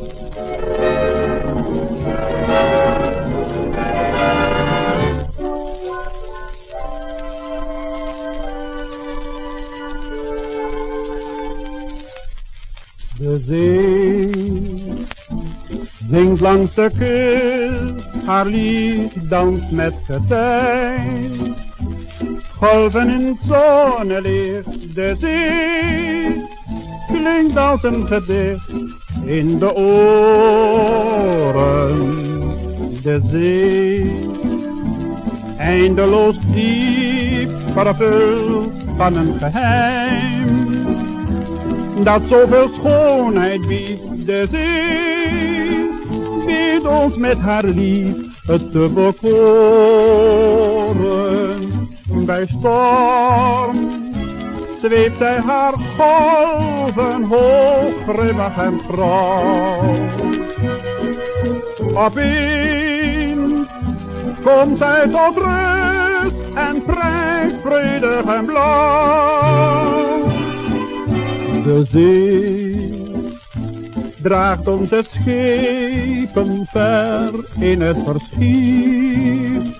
De zee zingt langs de kust, haar lied danst met getijn. Golven in het zonnelicht, de zee klinkt als een gedicht in de oren. De zee, eindeloos diep, vervuld van een geheim dat zoveel schoonheid biedt. De zee biedt ons met haar lief het te bekoren. Bij storm zweeft zij haar golven hoog, grimmig en trouw. Opeens komt zij tot rust en prijkt vredig en blauw. De zee draagt onze schepen ver in het verschiet.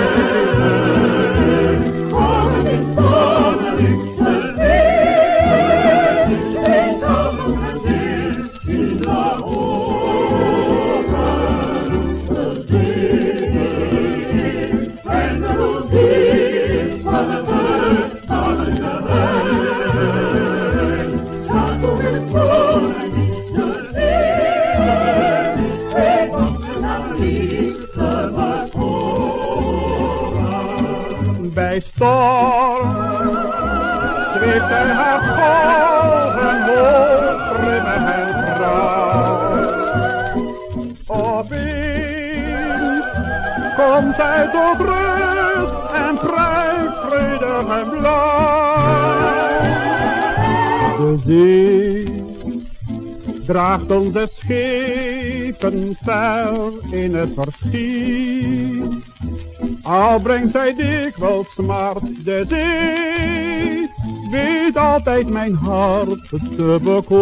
bij storm zweeft zij haar golven hoog, grimmig en trouw. Opeens komt zij tot rust en prijkt vredig en blauw. De zee draagt onze schepen ver in het verschiet. Al brengt zij dikwijls smart, de zee weet altijd mijn hart te bekoren.